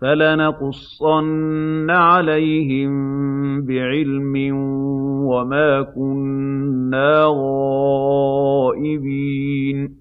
فَلَنَقُصَّنَّ عَلَيْهِم بِعِلْمٍ ۖ وَمَا كُنَّا غَائِبِينَ